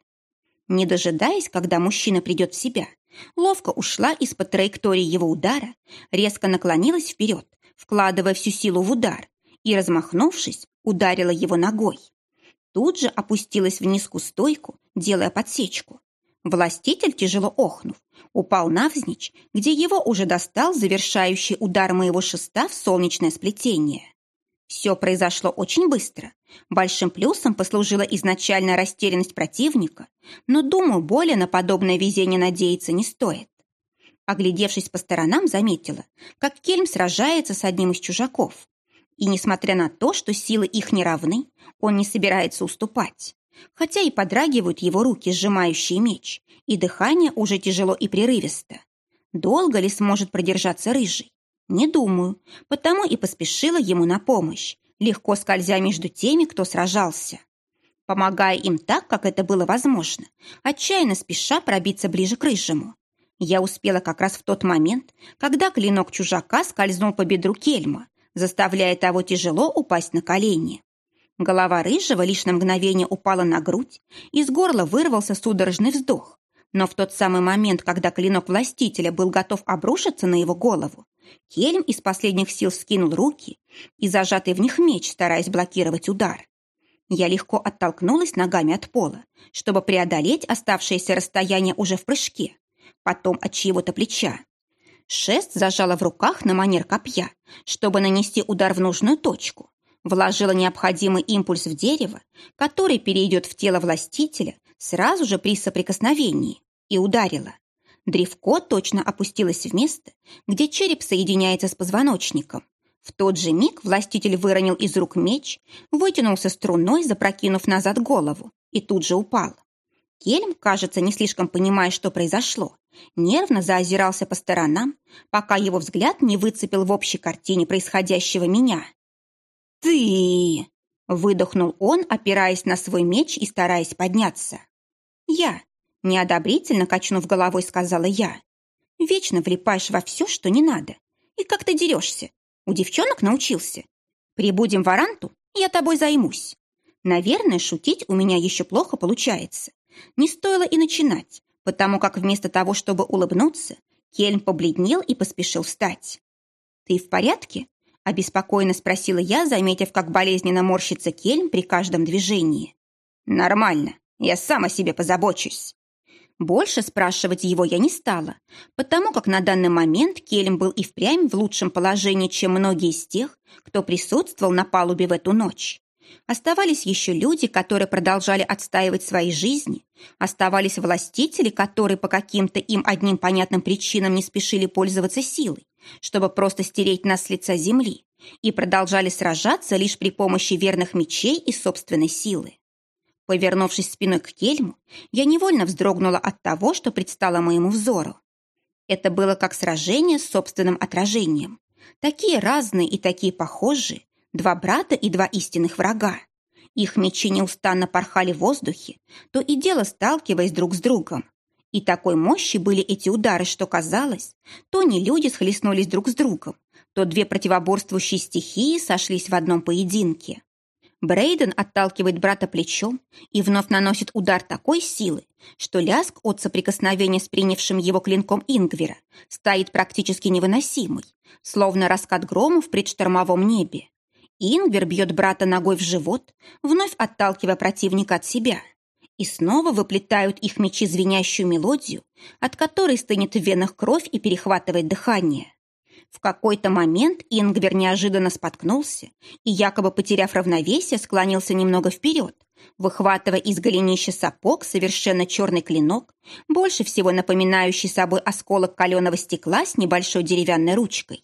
Не дожидаясь, когда мужчина придет в себя, ловко ушла из-под траектории его удара, резко наклонилась вперед, вкладывая всю силу в удар, и, размахнувшись, ударила его ногой. Тут же опустилась в низкую стойку, делая подсечку. Властитель, тяжело охнув, упал навзничь, где его уже достал завершающий удар моего шеста в солнечное сплетение. Все произошло очень быстро. Большим плюсом послужила изначальная растерянность противника, но, думаю, более на подобное везение надеяться не стоит. Оглядевшись по сторонам, заметила, как Кельм сражается с одним из чужаков. И, несмотря на то, что силы их не равны, он не собирается уступать хотя и подрагивают его руки, сжимающие меч, и дыхание уже тяжело и прерывисто. Долго ли сможет продержаться рыжий? Не думаю, потому и поспешила ему на помощь, легко скользя между теми, кто сражался. Помогая им так, как это было возможно, отчаянно спеша пробиться ближе к рыжему. Я успела как раз в тот момент, когда клинок чужака скользнул по бедру Кельма, заставляя того тяжело упасть на колени. Голова рыжего лишь на мгновение упала на грудь, из горла вырвался судорожный вздох. Но в тот самый момент, когда клинок властителя был готов обрушиться на его голову, Кельм из последних сил скинул руки и зажатый в них меч, стараясь блокировать удар. Я легко оттолкнулась ногами от пола, чтобы преодолеть оставшееся расстояние уже в прыжке, потом от чьего-то плеча. Шест зажала в руках на манер копья, чтобы нанести удар в нужную точку вложила необходимый импульс в дерево, который перейдет в тело властителя сразу же при соприкосновении, и ударила. Древко точно опустилось в место, где череп соединяется с позвоночником. В тот же миг властитель выронил из рук меч, вытянулся струной, запрокинув назад голову, и тут же упал. Кельм, кажется, не слишком понимая, что произошло, нервно заозирался по сторонам, пока его взгляд не выцепил в общей картине происходящего меня. «Ты!» — выдохнул он, опираясь на свой меч и стараясь подняться. «Я!» — неодобрительно качнув головой, сказала я. «Вечно влипаешь во все, что не надо. И как ты дерешься? У девчонок научился. Прибудем в Аранту, я тобой займусь. Наверное, шутить у меня еще плохо получается. Не стоило и начинать, потому как вместо того, чтобы улыбнуться, Кельм побледнел и поспешил встать. «Ты в порядке?» Обеспокоенно спросила я, заметив, как болезненно морщится кельм при каждом движении. «Нормально, я сам о себе позабочусь». Больше спрашивать его я не стала, потому как на данный момент Кельм был и впрямь в лучшем положении, чем многие из тех, кто присутствовал на палубе в эту ночь. Оставались еще люди, которые продолжали отстаивать свои жизни, оставались властители, которые по каким-то им одним понятным причинам не спешили пользоваться силой, чтобы просто стереть нас с лица земли, и продолжали сражаться лишь при помощи верных мечей и собственной силы. Повернувшись спиной к кельму, я невольно вздрогнула от того, что предстало моему взору. Это было как сражение с собственным отражением. Такие разные и такие похожие, два брата и два истинных врага. Их мечи неустанно порхали в воздухе, то и дело сталкиваясь друг с другом. И такой мощи были эти удары, что казалось, то не люди схлестнулись друг с другом, то две противоборствующие стихии сошлись в одном поединке. Брейден отталкивает брата плечом и вновь наносит удар такой силы, что лязг от соприкосновения с принявшим его клинком Ингвера стоит практически невыносимый, словно раскат грома в предштормовом небе. Ингвер бьет брата ногой в живот, вновь отталкивая противника от себя. И снова выплетают их мечи звенящую мелодию, от которой стынет в венах кровь и перехватывает дыхание. В какой-то момент Ингвер неожиданно споткнулся и, якобы потеряв равновесие, склонился немного вперед, выхватывая из голенища сапог совершенно черный клинок, больше всего напоминающий собой осколок каленого стекла с небольшой деревянной ручкой.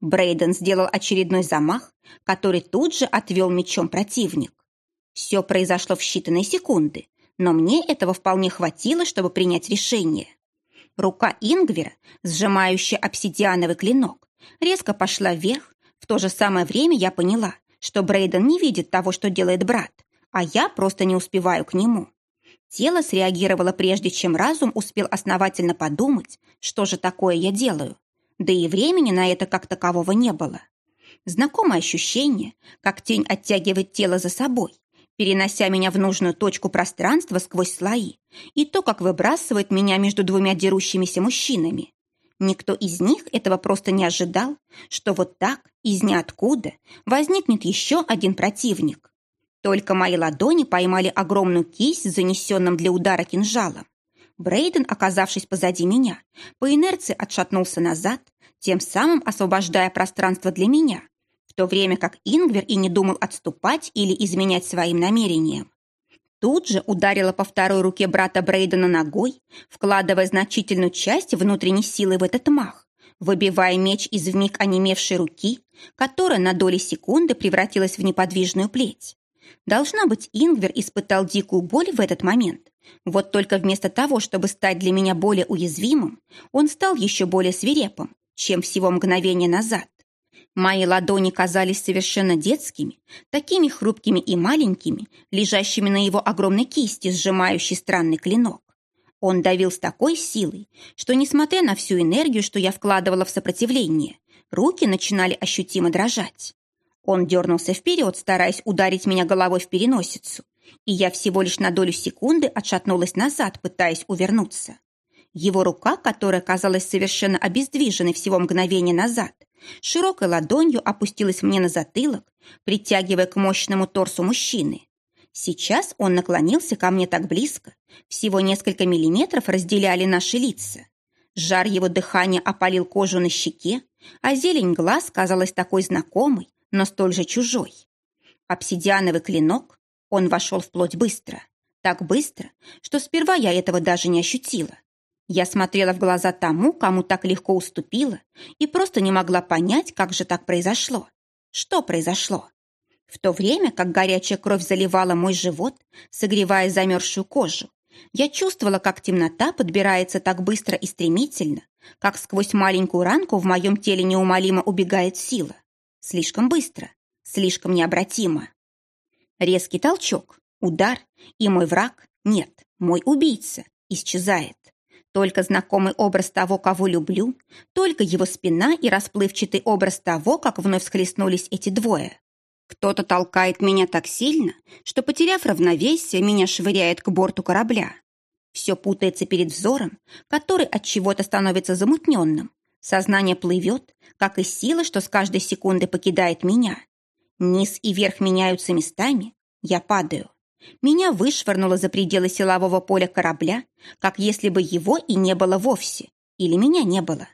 Брейден сделал очередной замах, который тут же отвел мечом противник. Все произошло в считанные секунды, но мне этого вполне хватило, чтобы принять решение. Рука Ингвера, сжимающая обсидиановый клинок, резко пошла вверх. В то же самое время я поняла, что Брейден не видит того, что делает брат, а я просто не успеваю к нему. Тело среагировало прежде, чем разум успел основательно подумать, что же такое я делаю. Да и времени на это как такового не было. Знакомое ощущение, как тень оттягивает тело за собой, перенося меня в нужную точку пространства сквозь слои, и то, как выбрасывает меня между двумя дерущимися мужчинами. Никто из них этого просто не ожидал, что вот так, из ниоткуда, возникнет еще один противник. Только мои ладони поймали огромную кисть с занесенным для удара кинжалом. Брейден, оказавшись позади меня, по инерции отшатнулся назад, тем самым освобождая пространство для меня, то время как Ингвер и не думал отступать или изменять своим намерениям. Тут же ударила по второй руке брата Брейдена ногой, вкладывая значительную часть внутренней силы в этот мах, выбивая меч из вмиг онемевшей руки, которая на доли секунды превратилась в неподвижную плеть. Должна быть, Ингвер испытал дикую боль в этот момент. Вот только вместо того, чтобы стать для меня более уязвимым, он стал еще более свирепым, чем всего мгновение назад. Мои ладони казались совершенно детскими, такими хрупкими и маленькими, лежащими на его огромной кисти, сжимающей странный клинок. Он давил с такой силой, что, несмотря на всю энергию, что я вкладывала в сопротивление, руки начинали ощутимо дрожать. Он дернулся вперед, стараясь ударить меня головой в переносицу, и я всего лишь на долю секунды отшатнулась назад, пытаясь увернуться. Его рука, которая казалась совершенно обездвиженной всего мгновения назад, широкой ладонью опустилась мне на затылок, притягивая к мощному торсу мужчины. Сейчас он наклонился ко мне так близко, всего несколько миллиметров разделяли наши лица. Жар его дыхания опалил кожу на щеке, а зелень глаз казалась такой знакомой, но столь же чужой. Обсидиановый клинок, он вошел вплоть быстро. Так быстро, что сперва я этого даже не ощутила. Я смотрела в глаза тому, кому так легко уступила, и просто не могла понять, как же так произошло. Что произошло? В то время, как горячая кровь заливала мой живот, согревая замерзшую кожу, я чувствовала, как темнота подбирается так быстро и стремительно, как сквозь маленькую ранку в моем теле неумолимо убегает сила. Слишком быстро, слишком необратимо. Резкий толчок, удар, и мой враг, нет, мой убийца, исчезает. Только знакомый образ того, кого люблю, только его спина и расплывчатый образ того, как вновь схлестнулись эти двое. Кто-то толкает меня так сильно, что, потеряв равновесие, меня швыряет к борту корабля. Все путается перед взором, который от чего-то становится замутненным, Сознание плывет, как и сила, что с каждой секунды покидает меня. Низ и верх меняются местами, я падаю. Меня вышвырнуло за пределы силового поля корабля, как если бы его и не было вовсе, или меня не было.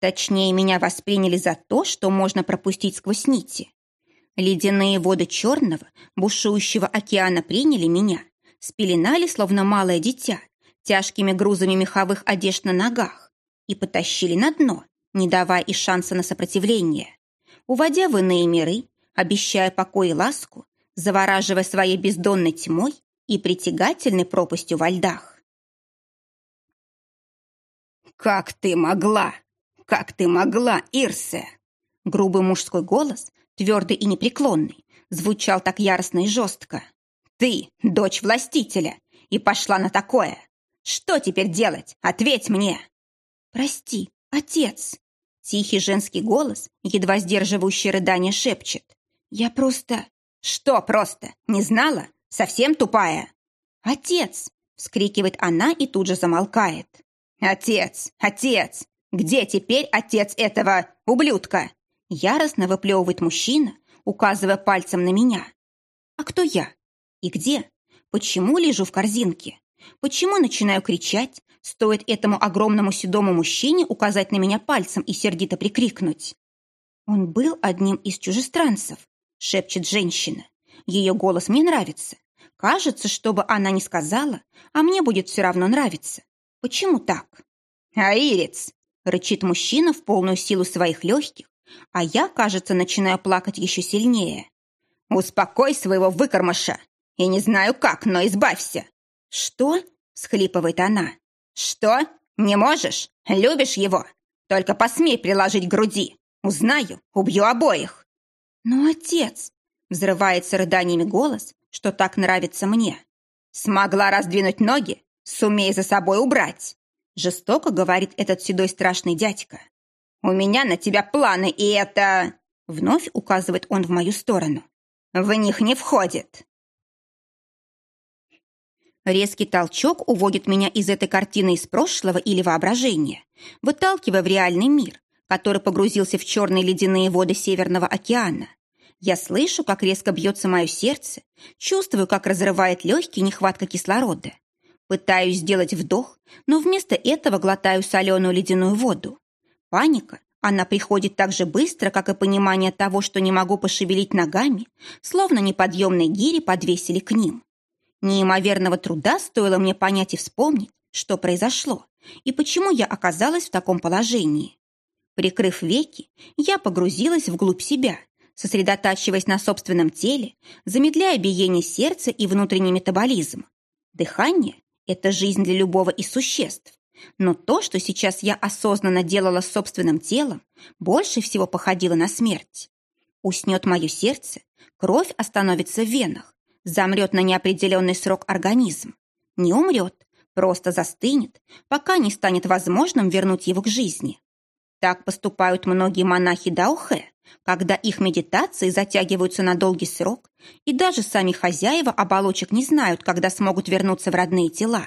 Точнее, меня восприняли за то, что можно пропустить сквозь нити. Ледяные воды черного, бушующего океана приняли меня, спеленали, словно малое дитя, тяжкими грузами меховых одежд на ногах и потащили на дно, не давая и шанса на сопротивление, уводя в иные миры, обещая покой и ласку, завораживая своей бездонной тьмой и притягательной пропастью во льдах. «Как ты могла? Как ты могла, Ирсе?» Грубый мужской голос, твердый и непреклонный, звучал так яростно и жестко. «Ты, дочь властителя, и пошла на такое! Что теперь делать? Ответь мне!» «Прости, отец!» Тихий женский голос, едва сдерживающий рыдание, шепчет. «Я просто... Что просто? Не знала? Совсем тупая?» «Отец!» — вскрикивает она и тут же замолкает. «Отец! Отец! Где теперь отец этого ублюдка?» Яростно выплевывает мужчина, указывая пальцем на меня. «А кто я? И где? Почему лежу в корзинке? Почему начинаю кричать, стоит этому огромному седому мужчине указать на меня пальцем и сердито прикрикнуть? Он был одним из чужестранцев, шепчет женщина. Ее голос мне нравится. Кажется, что бы она ни сказала, а мне будет все равно нравиться. Почему так? «Аирец!» — рычит мужчина в полную силу своих легких, а я, кажется, начинаю плакать еще сильнее. «Успокой своего выкормыша! И не знаю как, но избавься!» «Что?» — схлипывает она. «Что? Не можешь? Любишь его? Только посмей приложить к груди. Узнаю, убью обоих!» «Но отец!» — взрывается рыданиями голос, что так нравится мне. «Смогла раздвинуть ноги? Сумей за собой убрать!» Жестоко говорит этот седой страшный дядька. «У меня на тебя планы, и это...» Вновь указывает он в мою сторону. «В них не входит!» Резкий толчок уводит меня из этой картины из прошлого или воображения, выталкивая в реальный мир, который погрузился в черные ледяные воды Северного океана. Я слышу, как резко бьется мое сердце, чувствую, как разрывает легкие нехватка кислорода. Пытаюсь сделать вдох, но вместо этого глотаю соленую ледяную воду. Паника, она приходит так же быстро, как и понимание того, что не могу пошевелить ногами, словно неподъемные гири подвесили к ним. Неимоверного труда стоило мне понять и вспомнить, что произошло и почему я оказалась в таком положении. Прикрыв веки, я погрузилась вглубь себя, сосредотачиваясь на собственном теле, замедляя биение сердца и внутренний метаболизм. Дыхание – это жизнь для любого из существ. Но то, что сейчас я осознанно делала с собственным телом, больше всего походило на смерть. Уснет мое сердце, кровь остановится в венах, замрет на неопределенный срок организм. Не умрет, просто застынет, пока не станет возможным вернуть его к жизни. Так поступают многие монахи Даухэ, когда их медитации затягиваются на долгий срок, и даже сами хозяева оболочек не знают, когда смогут вернуться в родные тела.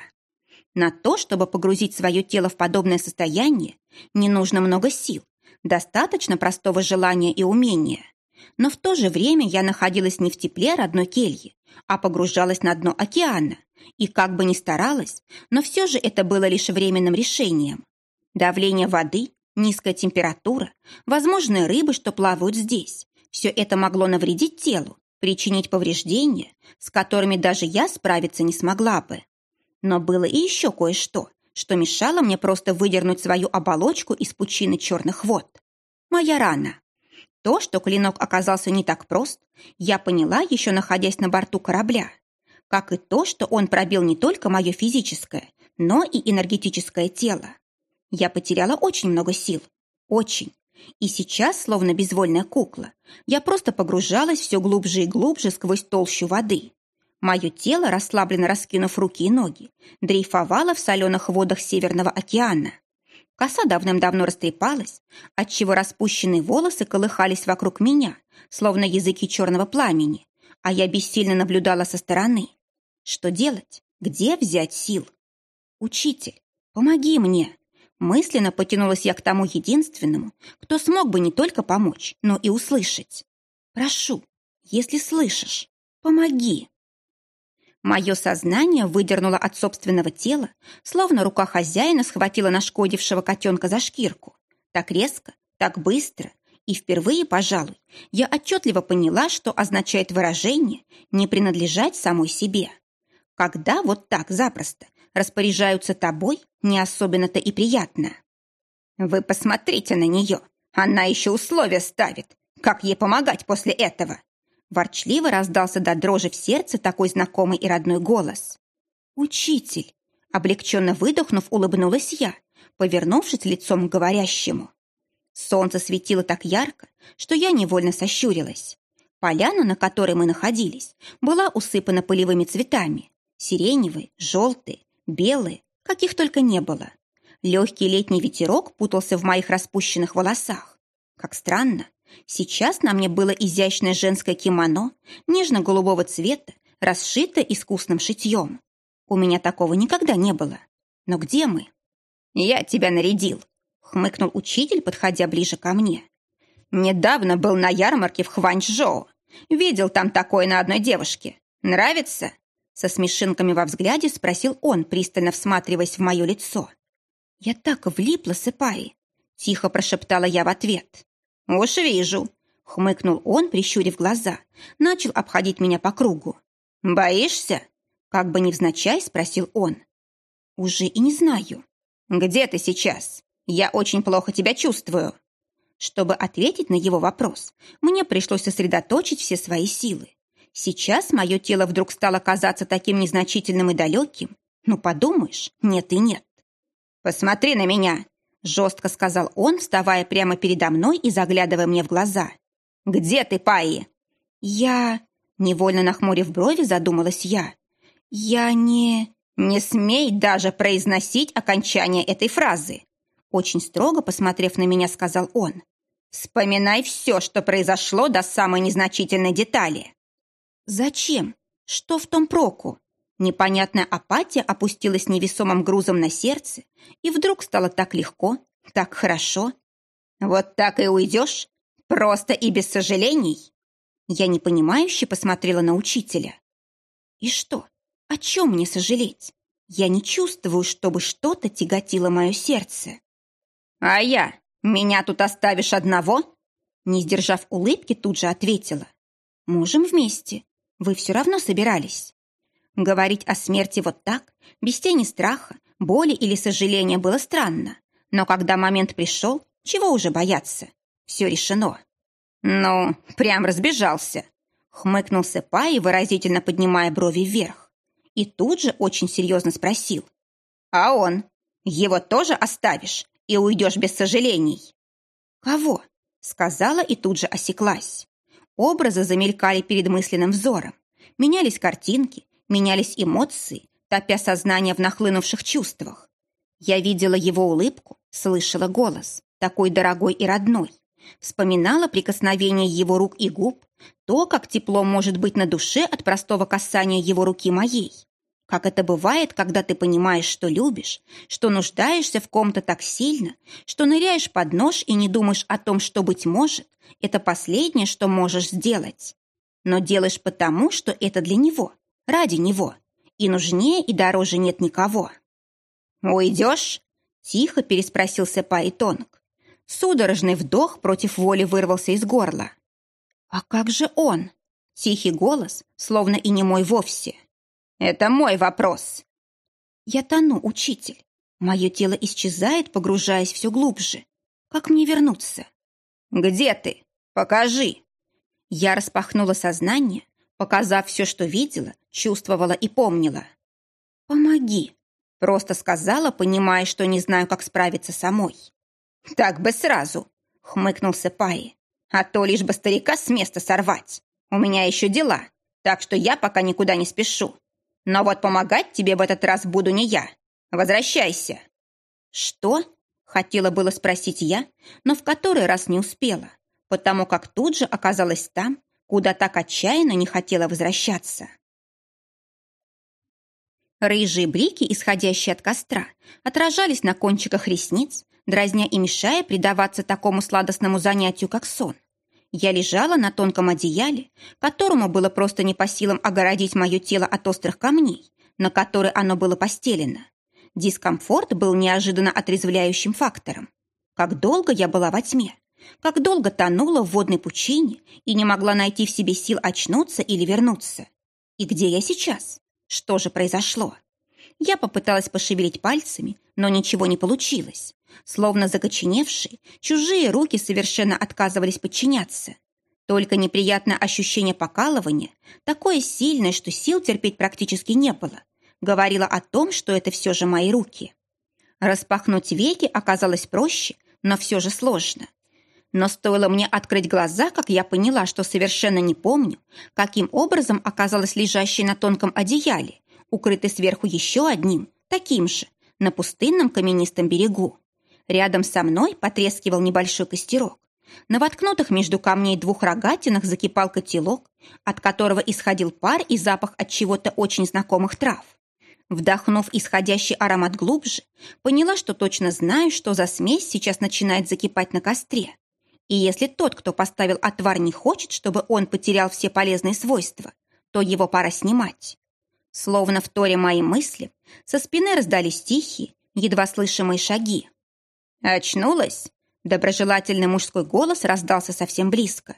На то, чтобы погрузить свое тело в подобное состояние, не нужно много сил, достаточно простого желания и умения. Но в то же время я находилась не в тепле родной кельи, а погружалась на дно океана, и как бы ни старалась, но все же это было лишь временным решением. Давление воды, Низкая температура, возможные рыбы, что плавают здесь. Все это могло навредить телу, причинить повреждения, с которыми даже я справиться не смогла бы. Но было и еще кое-что, что мешало мне просто выдернуть свою оболочку из пучины черных вод. Моя рана. То, что клинок оказался не так прост, я поняла, еще находясь на борту корабля. Как и то, что он пробил не только мое физическое, но и энергетическое тело. Я потеряла очень много сил. Очень. И сейчас, словно безвольная кукла, я просто погружалась все глубже и глубже сквозь толщу воды. Мое тело, расслабленно раскинув руки и ноги, дрейфовало в соленых водах Северного океана. Коса давным-давно растрепалась, отчего распущенные волосы колыхались вокруг меня, словно языки черного пламени, а я бессильно наблюдала со стороны. Что делать? Где взять сил? Учитель, помоги мне! Мысленно потянулась я к тому единственному, кто смог бы не только помочь, но и услышать. «Прошу, если слышишь, помоги». Мое сознание выдернуло от собственного тела, словно рука хозяина схватила нашкодившего котенка за шкирку. Так резко, так быстро, и впервые, пожалуй, я отчетливо поняла, что означает выражение «не принадлежать самой себе». Когда вот так запросто распоряжаются тобой, не особенно-то и приятно. Вы посмотрите на нее. Она еще условия ставит. Как ей помогать после этого? Ворчливо раздался до дрожи в сердце такой знакомый и родной голос. «Учитель!» Облегченно выдохнув, улыбнулась я, повернувшись лицом к говорящему. Солнце светило так ярко, что я невольно сощурилась. Поляна, на которой мы находились, была усыпана полевыми цветами. Сиреневые, желтые, белые, каких только не было. Легкий летний ветерок путался в моих распущенных волосах. Как странно, Сейчас на мне было изящное женское кимоно нежно-голубого цвета, расшитое искусным шитьем. У меня такого никогда не было. Но где мы? «Я тебя нарядил», — хмыкнул учитель, подходя ближе ко мне. «Недавно был на ярмарке в Хванчжоу. Видел там такое на одной девушке. Нравится?» Со смешинками во взгляде спросил он, пристально всматриваясь в мое лицо. «Я так влипла, Сыпаи!» — тихо прошептала я в ответ. «Уж вижу!» — хмыкнул он, прищурив глаза. Начал обходить меня по кругу. «Боишься?» — как бы невзначай спросил он. «Уже и не знаю». «Где ты сейчас? Я очень плохо тебя чувствую». Чтобы ответить на его вопрос, мне пришлось сосредоточить все свои силы. Сейчас мое тело вдруг стало казаться таким незначительным и далеким. Ну, подумаешь, нет и нет. «Посмотри на меня!» – жестко сказал он, вставая прямо передо мной и заглядывая мне в глаза. «Где ты, Пайи?» «Я...» – невольно нахмурив брови, задумалась я. «Я не...» «Не смей даже произносить окончание этой фразы!» Очень строго посмотрев на меня, сказал он. «Вспоминай все, что произошло до самой незначительной детали». «Зачем? Что в том проку?» Непонятная апатия опустилась невесомым грузом на сердце, и вдруг стало так легко, так хорошо. «Вот так и уйдешь? Просто и без сожалений?» Я непонимающе посмотрела на учителя. «И что? О чем мне сожалеть? Я не чувствую, чтобы что-то тяготило мое сердце». «А я? Меня тут оставишь одного?» Не сдержав улыбки, тут же ответила. «Можем вместе. Вы все равно собирались». Говорить о смерти вот так, без тени страха, боли или сожаления было странно. Но когда момент пришел, чего уже бояться? Все решено. «Ну, прям разбежался», — хмыкнул Сэпай, выразительно поднимая брови вверх. И тут же очень серьезно спросил. «А он? Его тоже оставишь и уйдешь без сожалений?» «Кого?» — сказала и тут же осеклась. Образы замелькали перед мысленным взором. Менялись картинки, менялись эмоции, топя сознание в нахлынувших чувствах. Я видела его улыбку, слышала голос, такой дорогой и родной. Вспоминала прикосновение его рук и губ, то, как тепло может быть на душе от простого касания его руки моей. Как это бывает, когда ты понимаешь, что любишь, что нуждаешься в ком-то так сильно, что ныряешь под нож и не думаешь о том, что, быть может, это последнее, что можешь сделать. Но делаешь потому, что это для него, ради него. И нужнее, и дороже нет никого. «Уйдешь?» – тихо переспросил Сэпа Тонг. Судорожный вдох против воли вырвался из горла. «А как же он?» – тихий голос, словно и не мой вовсе. «Это мой вопрос». «Я тону, учитель. Мое тело исчезает, погружаясь все глубже. Как мне вернуться?» «Где ты? Покажи!» Я распахнула сознание, показав все, что видела, чувствовала и помнила. «Помоги», — просто сказала, понимая, что не знаю, как справиться самой. «Так бы сразу», — хмыкнул Сепаи. «А то лишь бы старика с места сорвать. У меня еще дела, так что я пока никуда не спешу. Но вот помогать тебе в этот раз буду не я. Возвращайся». «Что?» — хотела было спросить я, но в который раз не успела, потому как тут же оказалась там, куда так отчаянно не хотела возвращаться. Рыжие блики, исходящие от костра, отражались на кончиках ресниц, дразня и мешая предаваться такому сладостному занятию, как сон. Я лежала на тонком одеяле, которому было просто не по силам огородить мое тело от острых камней, на которые оно было постелено. Дискомфорт был неожиданно отрезвляющим фактором. Как долго я была во тьме, как долго тонула в водной пучине и не могла найти в себе сил очнуться или вернуться. И где я сейчас? Что же произошло? Я попыталась пошевелить пальцами, но ничего не получилось. Словно закоченевшие, чужие руки совершенно отказывались подчиняться. Только неприятное ощущение покалывания, такое сильное, что сил терпеть практически не было, говорило о том, что это все же мои руки. Распахнуть веки оказалось проще, но все же сложно. Но стоило мне открыть глаза, как я поняла, что совершенно не помню, каким образом оказалась лежащей на тонком одеяле, укрытой сверху еще одним, таким же, на пустынном каменистом берегу. Рядом со мной потрескивал небольшой костерок. На воткнутых между камней двух рогатинах закипал котелок, от которого исходил пар и запах от чего-то очень знакомых трав. Вдохнув исходящий аромат глубже, поняла, что точно знаю, что за смесь сейчас начинает закипать на костре. И если тот, кто поставил отвар, не хочет, чтобы он потерял все полезные свойства, то его пора снимать. Словно в торе мои мысли, со спины раздались тихие, едва слышимые шаги. «Очнулась?» Доброжелательный мужской голос раздался совсем близко.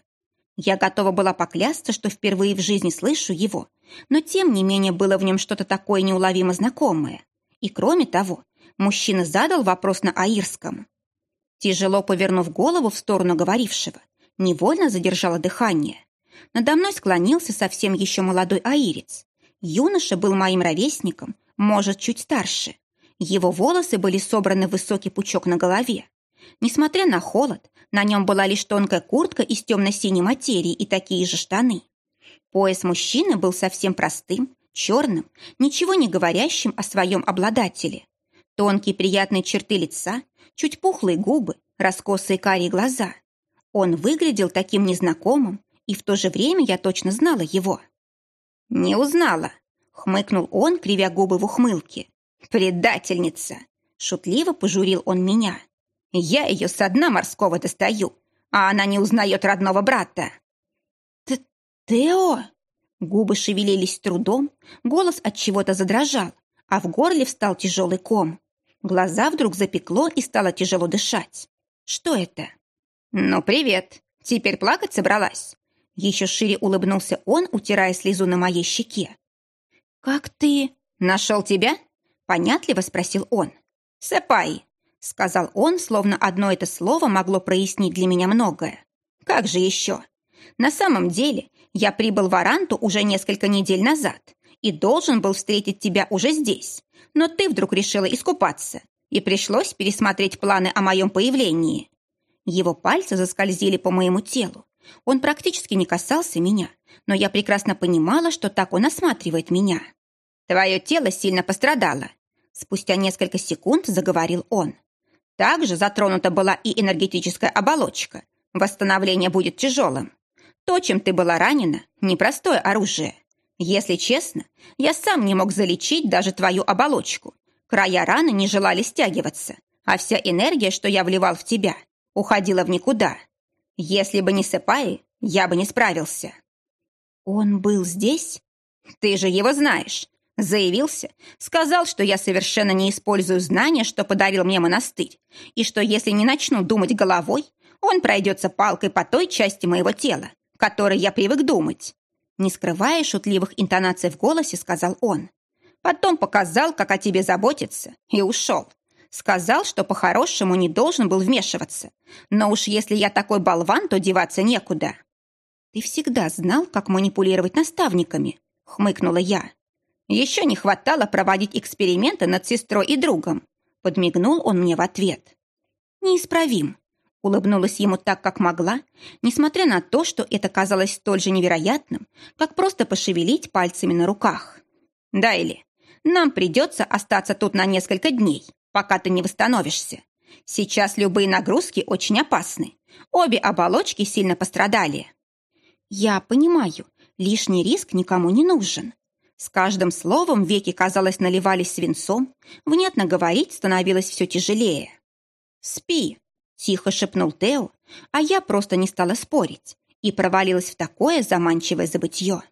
Я готова была поклясться, что впервые в жизни слышу его, но тем не менее было в нем что-то такое неуловимо знакомое. И кроме того, мужчина задал вопрос на аирском. Тяжело повернув голову в сторону говорившего, невольно задержала дыхание. Надо мной склонился совсем еще молодой аирец. Юноша был моим ровесником, может, чуть старше. Его волосы были собраны в высокий пучок на голове. Несмотря на холод, на нем была лишь тонкая куртка из темно-синей материи и такие же штаны. Пояс мужчины был совсем простым, черным, ничего не говорящим о своем обладателе. Тонкие приятные черты лица, чуть пухлые губы, раскосые карие глаза. Он выглядел таким незнакомым, и в то же время я точно знала его. «Не узнала», — хмыкнул он, кривя губы в ухмылке. «Предательница!» — шутливо пожурил он меня. Я ее со дна морского достаю, а она не узнает родного брата. Т Тео? Губы шевелились трудом, голос от чего-то задрожал, а в горле встал тяжелый ком. Глаза вдруг запекло и стало тяжело дышать. Что это? Ну, привет. Теперь плакать собралась? Еще шире улыбнулся он, утирая слезу на моей щеке. «Как ты...» «Нашел тебя?» Понятливо спросил он. «Сэпай, сказал он, словно одно это слово могло прояснить для меня многое. Как же еще? На самом деле, я прибыл в Аранту уже несколько недель назад и должен был встретить тебя уже здесь, но ты вдруг решила искупаться, и пришлось пересмотреть планы о моем появлении. Его пальцы заскользили по моему телу. Он практически не касался меня, но я прекрасно понимала, что так он осматривает меня. Твое тело сильно пострадало. Спустя несколько секунд заговорил он. Также затронута была и энергетическая оболочка. Восстановление будет тяжелым. То, чем ты была ранена, непростое оружие. Если честно, я сам не мог залечить даже твою оболочку. Края раны не желали стягиваться, а вся энергия, что я вливал в тебя, уходила в никуда. Если бы не Сыпаи, я бы не справился. Он был здесь? Ты же его знаешь. Заявился, сказал, что я совершенно не использую знания, что подарил мне монастырь, и что если не начну думать головой, он пройдется палкой по той части моего тела, которой я привык думать. Не скрывая шутливых интонаций в голосе, сказал он. Потом показал, как о тебе заботиться, и ушел. Сказал, что по-хорошему не должен был вмешиваться. Но уж если я такой болван, то деваться некуда. «Ты всегда знал, как манипулировать наставниками», — хмыкнула я. Еще не хватало проводить эксперименты над сестрой и другом. Подмигнул он мне в ответ. Неисправим. Улыбнулась ему так, как могла, несмотря на то, что это казалось столь же невероятным, как просто пошевелить пальцами на руках. Дайли, нам придется остаться тут на несколько дней, пока ты не восстановишься. Сейчас любые нагрузки очень опасны. Обе оболочки сильно пострадали. Я понимаю, лишний риск никому не нужен. С каждым словом веки, казалось, наливались свинцом, внятно говорить становилось все тяжелее. «Спи», — тихо шепнул Тео, а я просто не стала спорить и провалилась в такое заманчивое забытье.